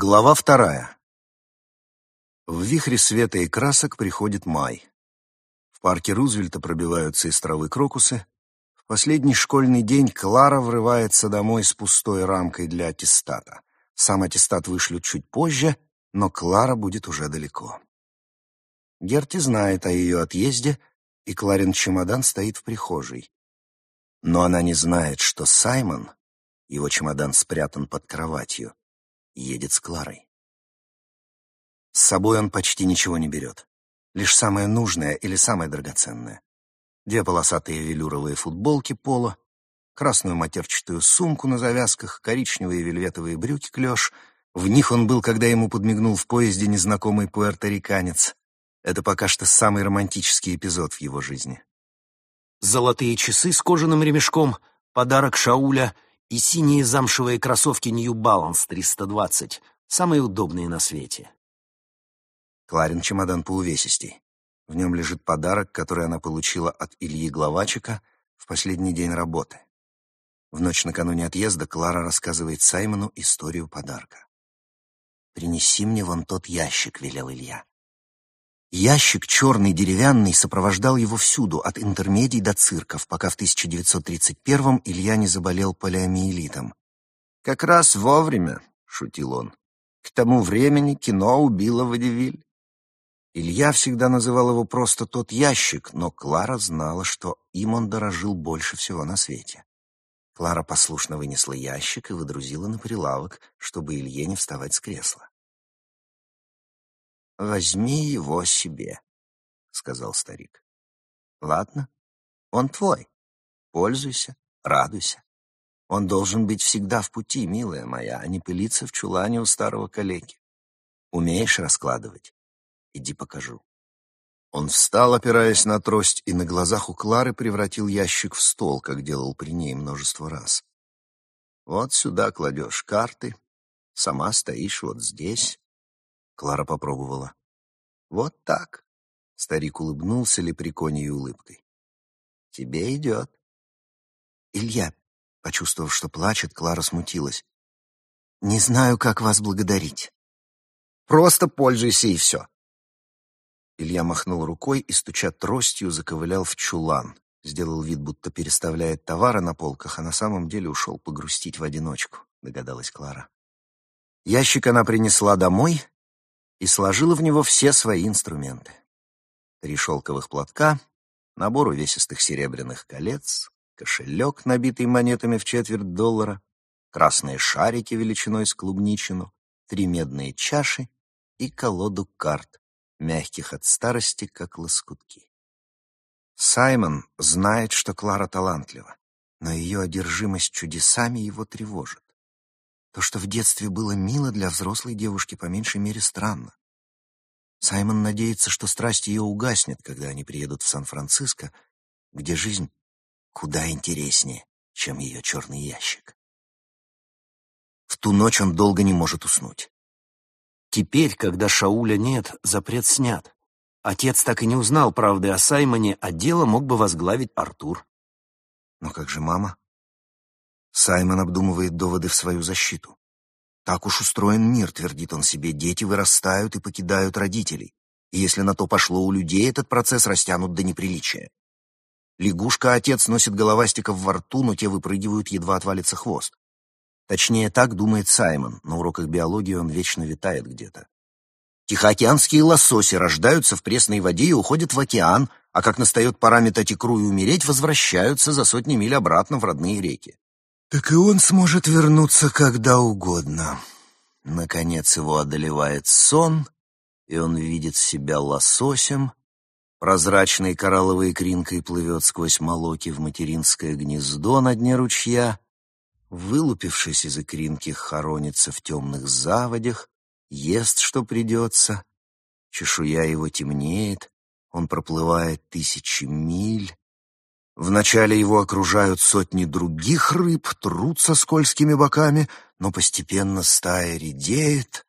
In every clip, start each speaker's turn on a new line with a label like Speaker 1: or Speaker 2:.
Speaker 1: Глава вторая. В вихре света и красок приходит май. В парке Рузвельта пробиваются из травы крокусы. В последний школьный день Клара врывается домой с пустой рамкой для аттестата. Сам аттестат вышлют чуть позже, но Клара будет уже далеко. Герти знает о ее отъезде, и Кларин чемодан стоит в прихожей. Но она не знает, что Саймон, его чемодан спрятан под кроватью, едет с Кларой. С собой он почти ничего не берет. Лишь самое нужное или самое драгоценное. Две полосатые велюровые футболки поло, красную матерчатую сумку на завязках, коричневые вельветовые брюки клеш. В них он был, когда ему подмигнул в поезде незнакомый пуэрториканец. Это пока что самый романтический эпизод в его жизни.
Speaker 2: Золотые часы с кожаным ремешком, подарок Шауля и синие замшевые кроссовки New Balance 320, самые удобные на свете.
Speaker 1: Кларин чемодан по увесистей. В нем лежит подарок, который она получила от Ильи Главачика в последний день работы. В ночь накануне отъезда Клара рассказывает Саймону историю подарка. «Принеси мне вон тот ящик», — велел Илья. Ящик черный, деревянный, сопровождал его всюду, от интермедий до цирков, пока в 1931-м Илья не заболел полиомиелитом. «Как раз вовремя», — шутил он. «К тому времени кино убило Водевиль». Илья всегда называл его просто «тот ящик», но Клара знала, что им он дорожил больше всего на свете. Клара послушно вынесла ящик и выдрузила на прилавок, чтобы Илье не вставать с кресла. «Возьми его себе», — сказал старик. «Ладно, он твой. Пользуйся, радуйся. Он должен быть всегда в пути, милая моя, а не пылиться в чулане у старого калеки. Умеешь раскладывать? Иди покажу». Он встал, опираясь на трость, и на глазах у Клары превратил ящик в стол, как делал при ней множество раз. «Вот сюда кладешь карты, сама стоишь вот здесь, Клара попробовала. «Вот так». Старик улыбнулся лепреконьей улыбкой. «Тебе идет». «Илья», почувствовав, что плачет, Клара смутилась. «Не знаю, как вас благодарить». «Просто пользуйся и все». Илья махнул рукой и, стуча тростью, заковылял в чулан. Сделал вид, будто переставляет товары на полках, а на самом деле ушел погрустить в одиночку, догадалась Клара. Ящик она принесла домой и сложила в него все свои инструменты. Три шелковых платка, набор увесистых серебряных колец, кошелек, набитый монетами в четверть доллара, красные шарики величиной с клубничину, три медные чаши и колоду карт, мягких от старости, как лоскутки. Саймон знает, что Клара талантлива, но ее одержимость чудесами его тревожит. То, что в детстве было мило для взрослой девушки, по меньшей мере странно. Саймон надеется, что страсть ее угаснет, когда они приедут в Сан-Франциско, где жизнь куда интереснее, чем ее черный ящик. В ту ночь он долго не может уснуть.
Speaker 2: Теперь, когда Шауля нет, запрет снят. Отец так и не узнал правды о Саймоне, а дело мог бы возглавить Артур.
Speaker 1: Но как же мама? Саймон обдумывает доводы в свою защиту. Так уж устроен мир, твердит он себе, дети вырастают и покидают родителей. И если на то пошло у людей, этот процесс растянут до неприличия. Лягушка-отец носит головастиков во рту, но те выпрыгивают, едва отвалится хвост. Точнее, так думает Саймон, на уроках биологии он вечно витает где-то. Тихоокеанские лососи рождаются в пресной воде и уходят в океан, а как настает пора метать икру и умереть, возвращаются за сотни миль обратно в родные реки. Так и он сможет вернуться когда угодно. Наконец его одолевает сон, и он видит себя лососем. Прозрачной коралловой кринкой плывет сквозь молоки в материнское гнездо на дне ручья. Вылупившись из икринки, хоронится в темных заводях, ест, что придется. Чешуя его темнеет, он проплывает тысячи миль, Вначале его окружают сотни других рыб, трутся скользкими боками, но постепенно стая редеет.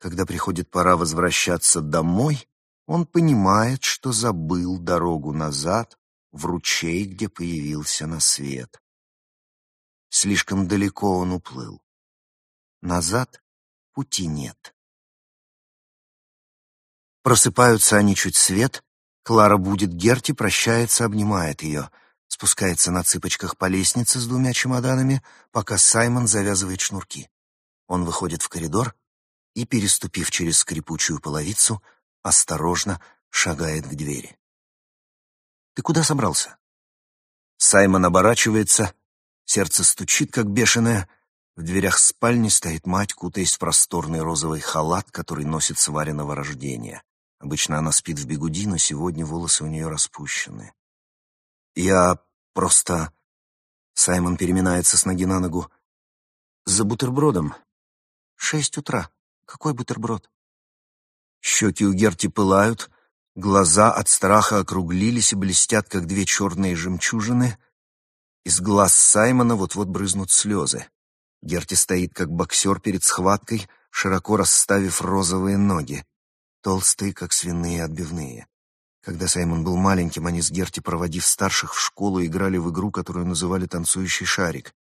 Speaker 1: Когда приходит пора возвращаться домой, он понимает, что забыл дорогу назад в ручей, где появился на свет. Слишком далеко он уплыл. Назад пути нет. Просыпаются они чуть свет, Клара будет Герти, прощается, обнимает ее, спускается на цыпочках по лестнице с двумя чемоданами, пока Саймон завязывает шнурки. Он выходит в коридор и, переступив через скрипучую половицу, осторожно шагает к двери. «Ты куда собрался?» Саймон оборачивается, сердце стучит, как бешеное. В дверях спальни стоит мать, кутаясь в просторный розовый халат, который носит с вареного рождения. Обычно она спит в бегуди, но сегодня волосы у нее распущены. «Я просто...» Саймон переминается с ноги на ногу. «За бутербродом». «Шесть утра. Какой бутерброд?» Щеки у Герти пылают, глаза от страха округлились и блестят, как две черные жемчужины. Из глаз Саймона вот-вот брызнут слезы. Герти стоит, как боксер перед схваткой, широко расставив розовые ноги толстые, как свиные отбивные. Когда Саймон был маленьким, они с Герти, проводив старших в школу, играли в игру, которую называли «танцующий шарик».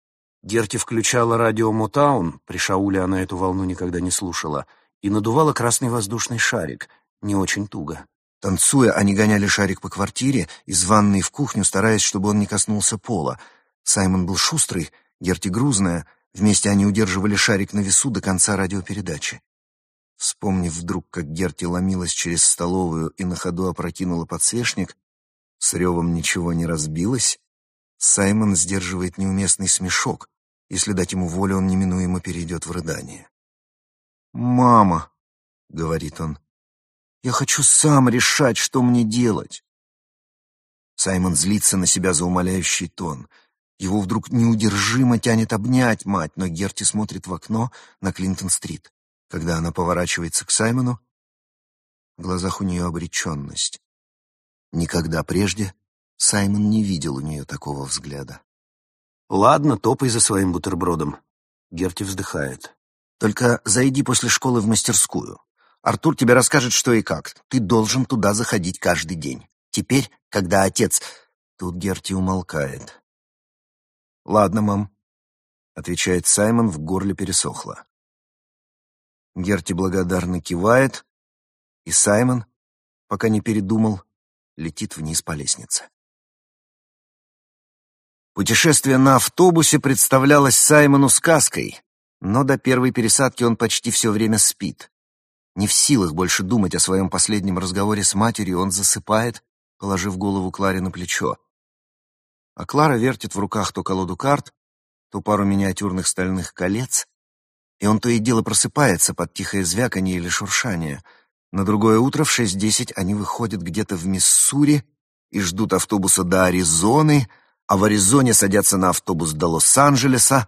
Speaker 1: Герти включала радио Мотаун, при Шауле она эту волну никогда не слушала, и надувала красный воздушный шарик, не очень туго. Танцуя, они гоняли шарик по квартире, из ванной в кухню, стараясь, чтобы он не коснулся пола. Саймон был шустрый, Герти грузная, вместе они удерживали шарик на весу до конца радиопередачи. Вспомнив вдруг, как Герти ломилась через столовую и на ходу опрокинула подсвечник, с ревом ничего не разбилось, Саймон сдерживает неуместный смешок. Если дать ему волю, он неминуемо перейдет в рыдание. «Мама», — говорит он, — «я хочу сам решать, что мне делать». Саймон злится на себя за умоляющий тон. Его вдруг неудержимо тянет обнять мать, но Герти смотрит в окно на Клинтон-стрит. Когда она поворачивается к Саймону, в глазах у нее обреченность. Никогда прежде Саймон не видел у нее такого взгляда. «Ладно, топай за своим бутербродом», — Герти вздыхает. «Только зайди после школы в мастерскую. Артур тебе расскажет, что и как. Ты должен туда заходить каждый день. Теперь, когда отец...» Тут Герти умолкает. «Ладно, мам», — отвечает Саймон, в горле пересохло. Герти благодарно кивает, и Саймон, пока не передумал, летит вниз по лестнице. Путешествие на автобусе представлялось Саймону сказкой, но до первой пересадки он почти все время спит. Не в силах больше думать о своем последнем разговоре с матерью, он засыпает, положив голову Кларе на плечо. А Клара вертит в руках то колоду карт, то пару миниатюрных стальных колец, и он то и дело просыпается под тихое звяканье или шуршание. На другое утро в 6.10 они выходят где-то в Миссури и ждут автобуса до Аризоны, а в Аризоне садятся на автобус до Лос-Анджелеса,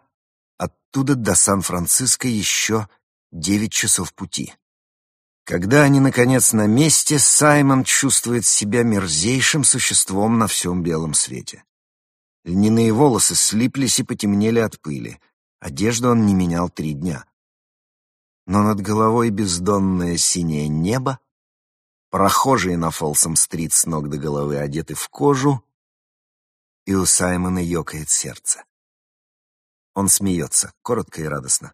Speaker 1: оттуда до Сан-Франциско еще девять часов пути. Когда они, наконец, на месте, Саймон чувствует себя мерзейшим существом на всем белом свете. Льняные волосы слиплись и потемнели от пыли. Одежду он не менял три дня. Но над головой бездонное синее небо, прохожие на Фолсом-стрит с ног до головы одеты в кожу, и у Саймона ёкает сердце. Он смеется, коротко и радостно.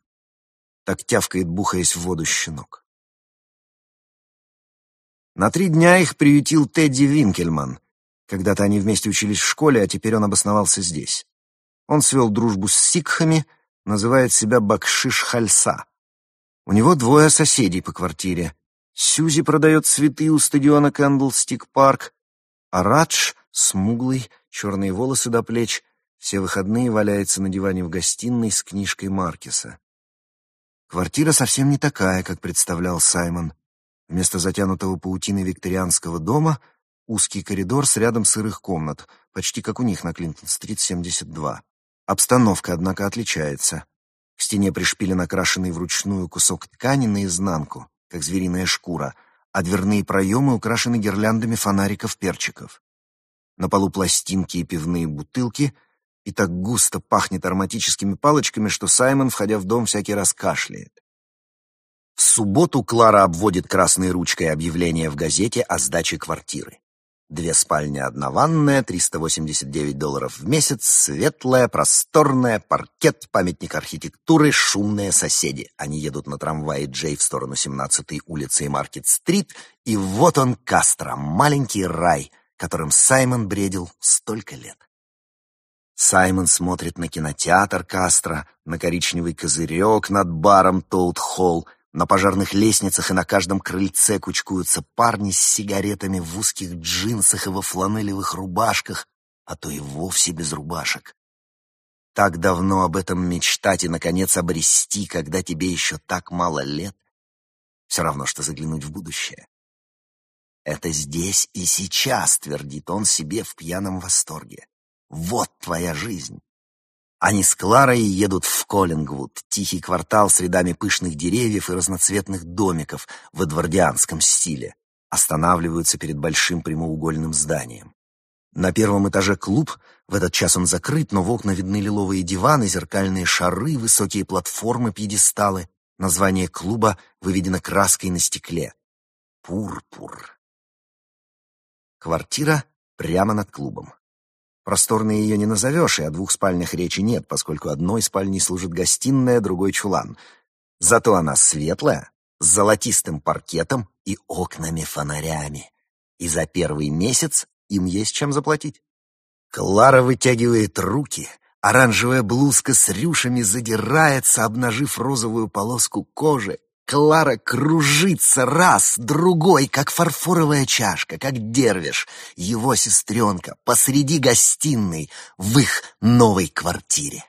Speaker 1: Так тявкает, бухаясь в воду щенок. На три дня их приютил Тедди Винкельман. Когда-то они вместе учились в школе, а теперь он обосновался здесь. Он свел дружбу с сикхами называет себя Бакшиш Хальса. У него двое соседей по квартире. Сюзи продает цветы у стадиона Кэндлстик Парк, а Радж, смуглый, черные волосы до плеч, все выходные валяется на диване в гостиной с книжкой Маркеса. Квартира совсем не такая, как представлял Саймон. Вместо затянутого паутины викторианского дома узкий коридор с рядом сырых комнат, почти как у них на Клинтон-стрит 72. Обстановка, однако, отличается. К стене пришпилен окрашенный вручную кусок ткани наизнанку, как звериная шкура, а дверные проемы украшены гирляндами фонариков-перчиков. На полу пластинки и пивные бутылки, и так густо пахнет ароматическими палочками, что Саймон, входя в дом, всякий раз кашляет. В субботу Клара обводит красной ручкой объявление в газете о сдаче квартиры. Две спальни, одна ванная, 389 долларов в месяц, светлая, просторная, паркет, памятник архитектуры, шумные соседи. Они едут на трамвае Джей в сторону 17-й улицы и Маркет-стрит, и вот он, Кастро, маленький рай, которым Саймон бредил столько лет. Саймон смотрит на кинотеатр Кастро, на коричневый козырек над баром Тоут-Холл, на пожарных лестницах и на каждом крыльце кучкуются парни с сигаретами в узких джинсах и во фланелевых рубашках, а то и вовсе без рубашек. Так давно об этом мечтать и, наконец, обрести, когда тебе еще так мало лет. Все равно, что заглянуть в будущее. Это здесь и сейчас, твердит он себе в пьяном восторге. Вот твоя жизнь. Они с Кларой едут в Коллингвуд, тихий квартал с рядами пышных деревьев и разноцветных домиков в эдвардианском стиле. Останавливаются перед большим прямоугольным зданием. На первом этаже клуб, в этот час он закрыт, но в окна видны лиловые диваны, зеркальные шары, высокие платформы, пьедесталы. Название клуба выведено краской на стекле. Пурпур. Квартира прямо над клубом. Просторной ее не назовешь, и о двух спальнях речи нет, поскольку одной спальней служит гостиная, другой чулан. Зато она светлая, с золотистым паркетом и окнами-фонарями. И за первый месяц им есть чем заплатить. Клара вытягивает руки, оранжевая блузка с рюшами задирается, обнажив розовую полоску кожи, Клара кружится раз, другой, как фарфоровая чашка, как дервиш, его сестренка, посреди гостиной в их новой квартире.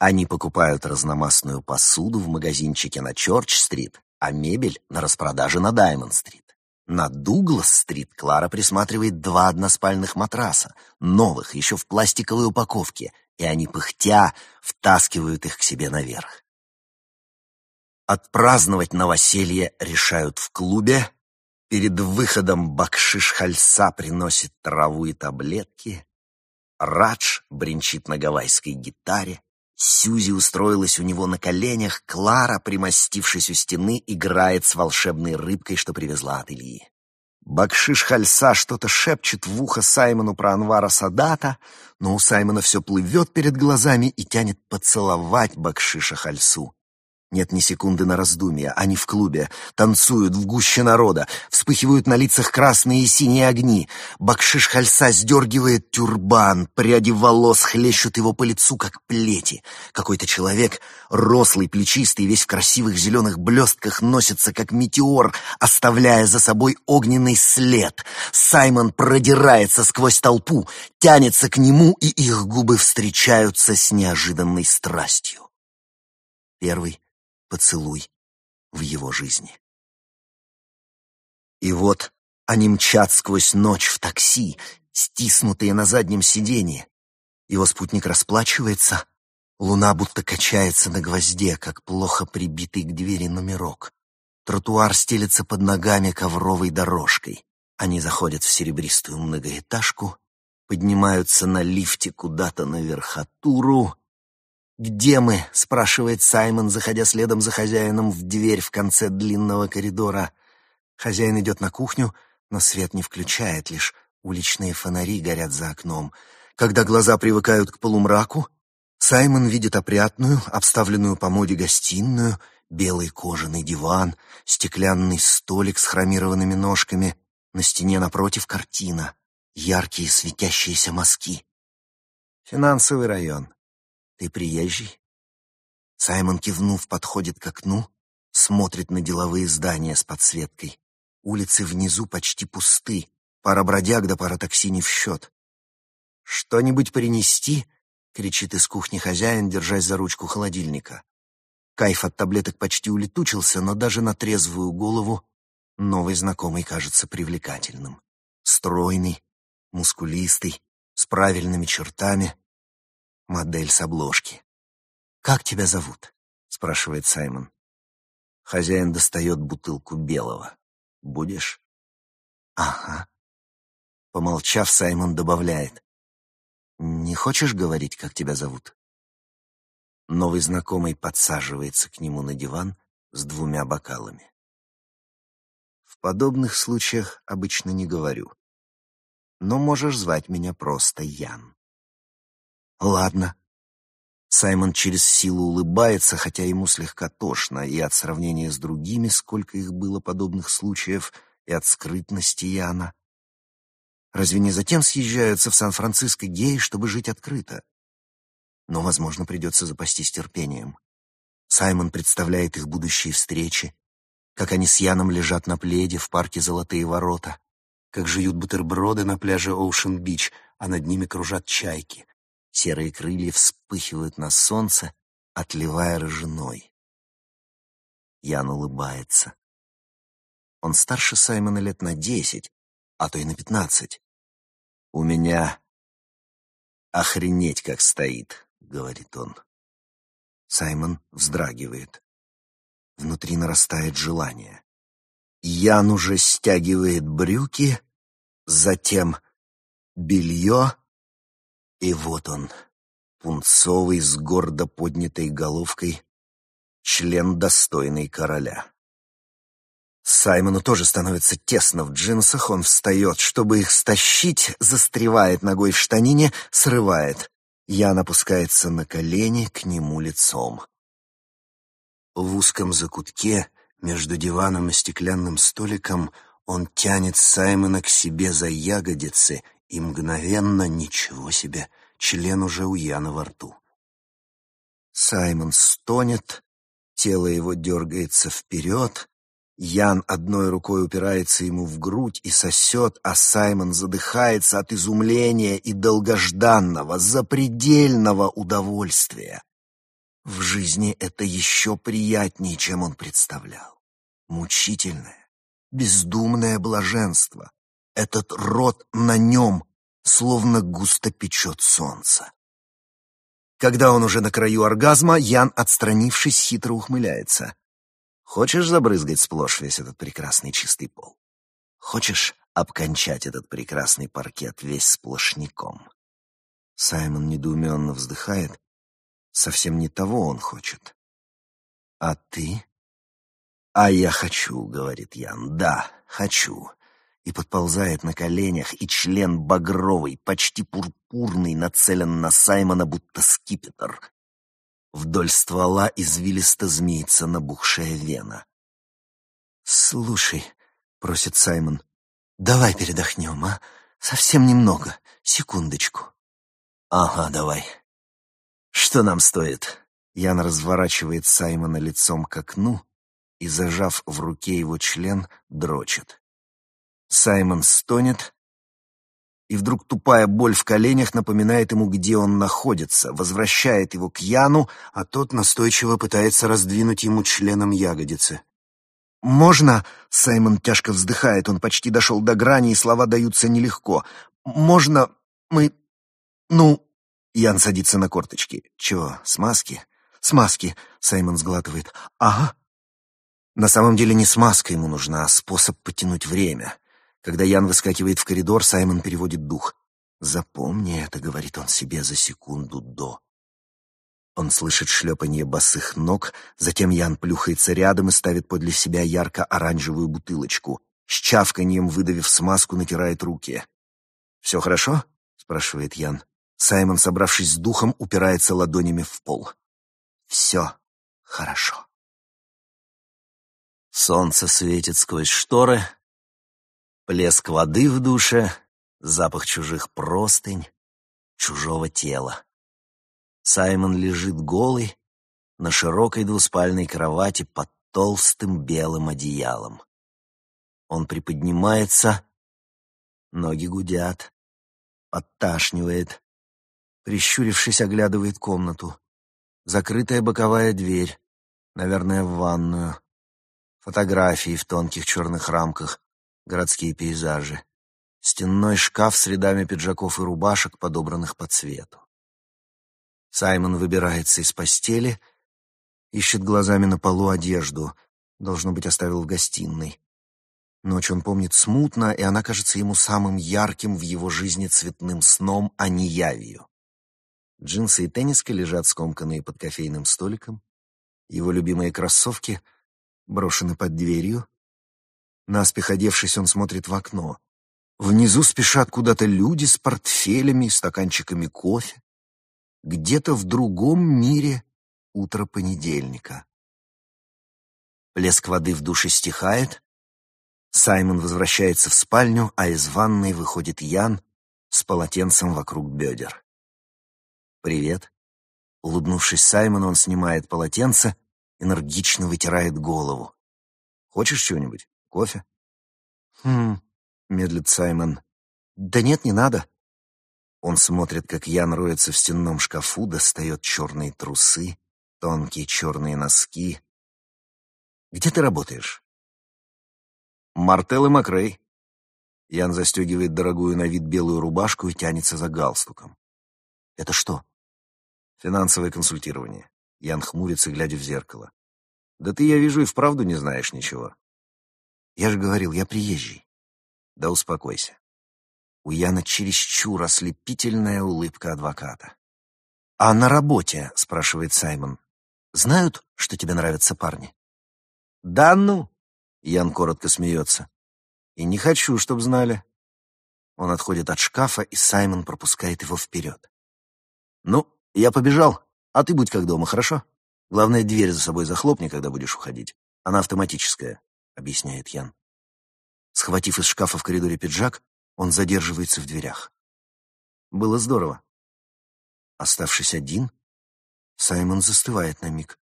Speaker 1: Они покупают разномастную посуду в магазинчике на Чорч-стрит, а мебель на распродаже на Даймонд-стрит. На Дуглас-стрит Клара присматривает два односпальных матраса, новых, еще в пластиковой упаковке, и они, пыхтя, втаскивают их к себе наверх. Отпраздновать новоселье решают в клубе. Перед выходом бакшиш Хальса приносит траву и таблетки. Радж бренчит на гавайской гитаре. Сьюзи устроилась у него на коленях. Клара, примостившись у стены, играет с волшебной рыбкой, что привезла от Ильи. Бакшиш Хальса что-то шепчет в ухо Саймону про Анвара Садата, но у Саймона все плывет перед глазами и тянет поцеловать Бакшиша Хальсу. Нет ни секунды на раздумья. Они в клубе, танцуют в гуще народа, вспыхивают на лицах красные и синие огни. Бакшиш Хальса сдергивает тюрбан, пряди волос хлещут его по лицу, как плети. Какой-то человек, рослый, плечистый, весь в красивых зеленых блестках, носится, как метеор, оставляя за собой огненный след. Саймон продирается сквозь толпу, тянется к нему, и их губы встречаются с неожиданной страстью. Первый поцелуй в его жизни. И вот они мчат сквозь ночь в такси, стиснутые на заднем сиденье. Его спутник расплачивается, луна будто качается на гвозде, как плохо прибитый к двери номерок. Тротуар стелется под ногами ковровой дорожкой. Они заходят в серебристую многоэтажку, поднимаются на лифте куда-то на верхотуру, «Где мы?» — спрашивает Саймон, заходя следом за хозяином в дверь в конце длинного коридора. Хозяин идет на кухню, но свет не включает, лишь уличные фонари горят за окном. Когда глаза привыкают к полумраку, Саймон видит опрятную, обставленную по моде гостиную, белый кожаный диван, стеклянный столик с хромированными ножками, на стене напротив картина, яркие светящиеся мазки. Финансовый район. «Ты приезжий?» Саймон, кивнув, подходит к окну, смотрит на деловые здания с подсветкой. Улицы внизу почти пусты, пара бродяг да пара такси не в счет. «Что-нибудь принести?» — кричит из кухни хозяин, держась за ручку холодильника. Кайф от таблеток почти улетучился, но даже на трезвую голову новый знакомый кажется привлекательным. Стройный, мускулистый, с правильными чертами, модель с обложки. «Как тебя зовут?» — спрашивает Саймон. Хозяин достает бутылку белого. «Будешь?» «Ага». Помолчав, Саймон добавляет. «Не хочешь говорить, как тебя зовут?» Новый знакомый подсаживается к нему на диван с двумя бокалами. подобных случаях обычно не говорю. Но можешь звать меня просто Ян. Ладно. Саймон через силу улыбается, хотя ему слегка тошно, и от сравнения с другими, сколько их было подобных случаев, и от скрытности Яна. Разве не затем съезжаются в Сан-Франциско геи, чтобы жить открыто? Но, возможно, придется запастись терпением. Саймон представляет их будущие встречи, как они с Яном лежат на пледе в парке «Золотые ворота», как жуют бутерброды на пляже Оушен-Бич, а над ними кружат чайки. Серые крылья вспыхивают на солнце, отливая рыжиной. Ян улыбается. Он старше Саймона лет на десять, а то и на пятнадцать. «У меня охренеть как стоит», — говорит он. Саймон вздрагивает. Внутри нарастает желание. Ян уже стягивает брюки, затем белье, и вот он, пунцовый с гордо поднятой головкой, член достойный короля. Саймону тоже становится тесно в джинсах, он встает, чтобы их стащить, застревает ногой в штанине, срывает. Ян опускается на колени к нему лицом. В узком закутке между диваном и стеклянным столиком он тянет Саймона к себе за ягодицы, и мгновенно, ничего себе, член уже у Яна во рту. Саймон стонет, тело его дергается вперед, Ян одной рукой упирается ему в грудь и сосет, а Саймон задыхается от изумления и долгожданного, запредельного удовольствия. В жизни это еще приятнее, чем он представлял. Мучительное, бездумное блаженство. Этот рот на нем словно густо печет солнце. Когда он уже на краю оргазма, Ян, отстранившись, хитро ухмыляется. «Хочешь забрызгать сплошь весь этот прекрасный чистый пол? Хочешь обкончать этот прекрасный паркет весь сплошняком?» Саймон недоуменно вздыхает Совсем не того он хочет. А ты? А я хочу, говорит Ян. Да, хочу. И подползает на коленях, и член багровый, почти пурпурный, нацелен на Саймона, будто скипетр. Вдоль ствола извилисто змеится набухшая вена. «Слушай», — просит Саймон, — «давай передохнем, а? Совсем немного, секундочку». «Ага, давай», что нам стоит? Ян разворачивает Саймона лицом к окну и, зажав в руке его член, дрочит. Саймон стонет, и вдруг тупая боль в коленях напоминает ему, где он находится, возвращает его к Яну, а тот настойчиво пытается раздвинуть ему членом ягодицы. «Можно?» — Саймон тяжко вздыхает, он почти дошел до грани, и слова даются нелегко. «Можно мы... ну, Ян садится на корточки. Чего, смазки? Смазки, Саймон сглатывает. Ага. На самом деле не смазка ему нужна, а способ потянуть время. Когда Ян выскакивает в коридор, Саймон переводит дух. «Запомни это», — говорит он себе за секунду до. Он слышит шлепанье босых ног, затем Ян плюхается рядом и ставит подле себя ярко-оранжевую бутылочку. С чавканьем, выдавив смазку, натирает руки. «Все хорошо?» — спрашивает Ян. Саймон, собравшись с духом, упирается ладонями в пол. Все хорошо. Солнце светит сквозь шторы, плеск воды в душе, запах чужих простынь, чужого тела. Саймон лежит голый на широкой двуспальной кровати под толстым белым одеялом. Он приподнимается, ноги гудят, подташнивает. Прищурившись, оглядывает комнату. Закрытая боковая дверь, наверное, в ванную. Фотографии в тонких черных рамках, городские пейзажи. Стенной шкаф с рядами пиджаков и рубашек, подобранных по цвету. Саймон выбирается из постели, ищет глазами на полу одежду. Должно быть, оставил в гостиной. Ночь он помнит смутно, и она кажется ему самым ярким в его жизни цветным сном, а не явью. Джинсы и тенниска лежат скомканные под кофейным столиком. Его любимые кроссовки брошены под дверью. Наспех одевшись, он смотрит в окно. Внизу спешат куда-то люди с портфелями и стаканчиками кофе. Где-то в другом мире утро понедельника. Плеск воды в душе стихает. Саймон возвращается в спальню, а из ванной выходит Ян с полотенцем вокруг бедер. «Привет». Улыбнувшись Саймону, он снимает полотенце, энергично вытирает голову. «Хочешь чего-нибудь? Кофе?» «Хм...» — медлит Саймон. «Да нет, не надо». Он смотрит, как Ян роется в стенном шкафу, достает черные трусы, тонкие черные носки. «Где ты работаешь?» «Мартел и Макрей». Ян застегивает дорогую на вид белую рубашку и тянется за галстуком. «Это что?» «Финансовое консультирование». Ян хмурится, глядя в зеркало. «Да ты, я вижу, и вправду не знаешь ничего». «Я же говорил, я приезжий». «Да успокойся». У Яна чересчур ослепительная улыбка адвоката. «А на работе?» — спрашивает Саймон. «Знают, что тебе нравятся парни?» «Да ну!» — Ян коротко смеется. «И не хочу, чтоб знали». Он отходит от шкафа, и Саймон пропускает его вперед. «Ну, я побежал, а ты будь как дома, хорошо? Главное, дверь за собой захлопни, когда будешь уходить. Она автоматическая», — объясняет Ян. Схватив из шкафа в коридоре пиджак, он задерживается в дверях. Было здорово. Оставшись один, Саймон застывает на миг.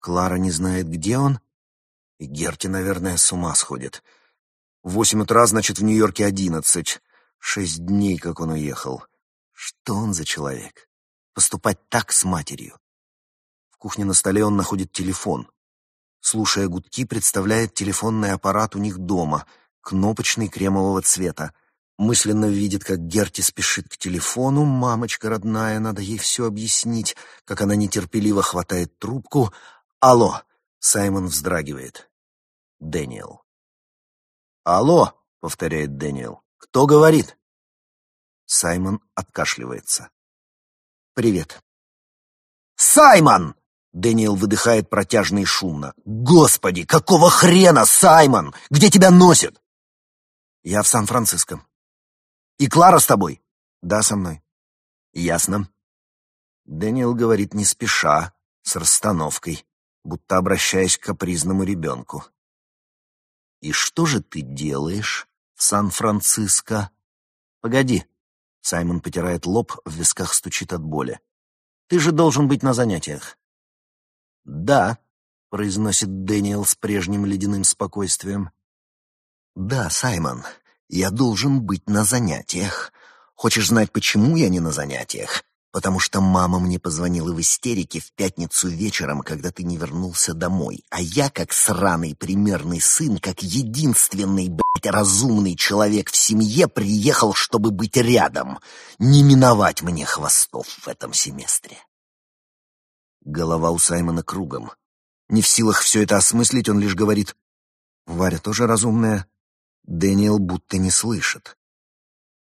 Speaker 1: Клара не знает, где он, и Герти, наверное, с ума сходит. Восемь утра, значит, в Нью-Йорке одиннадцать. Шесть дней, как он уехал. Что он за человек? Поступать так с матерью. В кухне на столе он находит телефон. Слушая гудки, представляет телефонный аппарат у них дома, кнопочный кремового цвета. Мысленно видит, как Герти спешит к телефону, мамочка родная, надо ей все объяснить, как она нетерпеливо хватает трубку. «Алло!» — Саймон вздрагивает. Дэниел. «Алло!» — повторяет Дэниел. «Кто говорит?» Саймон откашливается. «Привет». «Саймон!» Дэниел выдыхает протяжно и шумно. «Господи, какого хрена, Саймон? Где тебя носит?» «Я в Сан-Франциско». «И Клара с тобой?» «Да, со мной». «Ясно». Дэниел говорит не спеша, с расстановкой, будто обращаясь к капризному ребенку. «И что же ты делаешь в Сан-Франциско?» «Погоди». Саймон потирает лоб, в висках стучит от боли. «Ты же должен быть на занятиях». «Да», — произносит Дэниел с прежним ледяным спокойствием. «Да, Саймон, я должен быть на занятиях. Хочешь знать, почему я не на занятиях? Потому что мама мне позвонила в истерике в пятницу вечером, когда ты не вернулся домой, а я, как сраный примерный сын, как единственный, блядь, разумный человек в семье, приехал, чтобы быть рядом. Не миновать мне хвостов в этом семестре. Голова у Саймона кругом. Не в силах все это осмыслить, он лишь говорит, «Варя тоже разумная». Дэниел будто не слышит.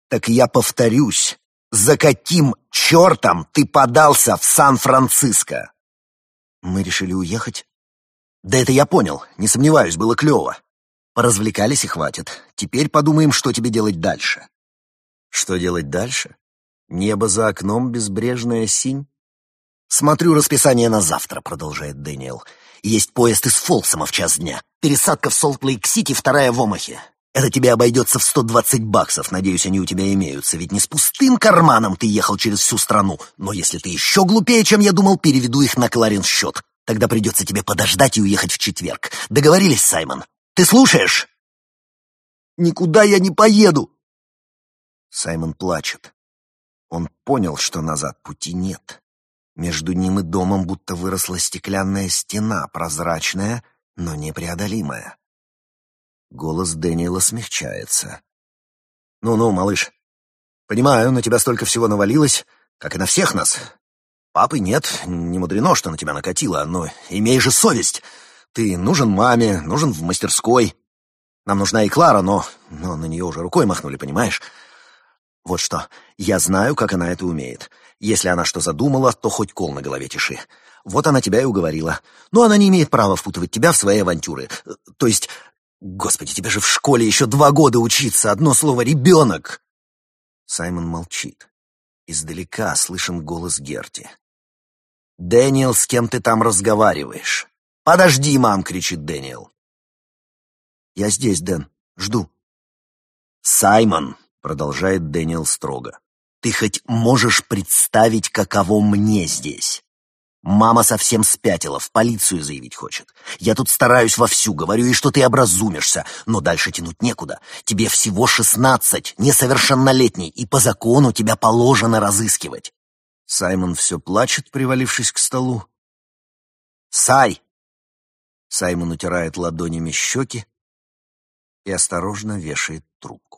Speaker 1: «Так я повторюсь, за каким чертом ты подался в Сан-Франциско?» Мы решили уехать. Да это я понял, не сомневаюсь, было клево. Поразвлекались и хватит. Теперь подумаем, что тебе делать дальше. Что делать дальше? Небо за окном, безбрежная синь? «Смотрю расписание на завтра», — продолжает Дэниел. «Есть поезд из Фолсома в час дня. Пересадка в Солт-Лейк-Сити, вторая в Омахе. Это тебе обойдется в 120 баксов, надеюсь, они у тебя имеются, ведь не с пустым карманом ты ехал через всю страну. Но если ты еще глупее, чем я думал, переведу их на Кларин счет. Тогда придется тебе подождать и уехать в четверг. Договорились, Саймон? Ты слушаешь?» «Никуда я не поеду!» Саймон плачет. Он понял, что назад пути нет. Между ним и домом будто выросла стеклянная стена, прозрачная, но непреодолимая. Голос Дэниела смягчается. «Ну-ну, малыш, понимаю, на тебя столько всего навалилось, как и на всех нас. Папы нет, не мудрено, что на тебя накатило, но имей же совесть. Ты нужен маме, нужен в мастерской. Нам нужна и Клара, но, но на нее уже рукой махнули, понимаешь? Вот что, я знаю, как она это умеет. Если она что задумала, то хоть кол на голове тиши. Вот она тебя и уговорила. Но она не имеет права впутывать тебя в свои авантюры. То есть Господи, тебе же в школе еще два года учиться, одно слово «ребенок». Саймон молчит. Издалека слышен голос Герти. «Дэниел, с кем ты там разговариваешь?» «Подожди, мам!» — кричит Дэниел. «Я здесь, Дэн. Жду». «Саймон!» — продолжает Дэниел строго. «Ты хоть можешь представить, каково мне здесь?» Мама совсем спятила, в полицию заявить хочет. Я тут стараюсь вовсю, говорю ей, что ты образумишься, но дальше тянуть некуда. Тебе всего шестнадцать, несовершеннолетний, и по закону тебя положено разыскивать. Саймон все плачет, привалившись к столу. «Сай!» Саймон утирает ладонями щеки и осторожно вешает трубку.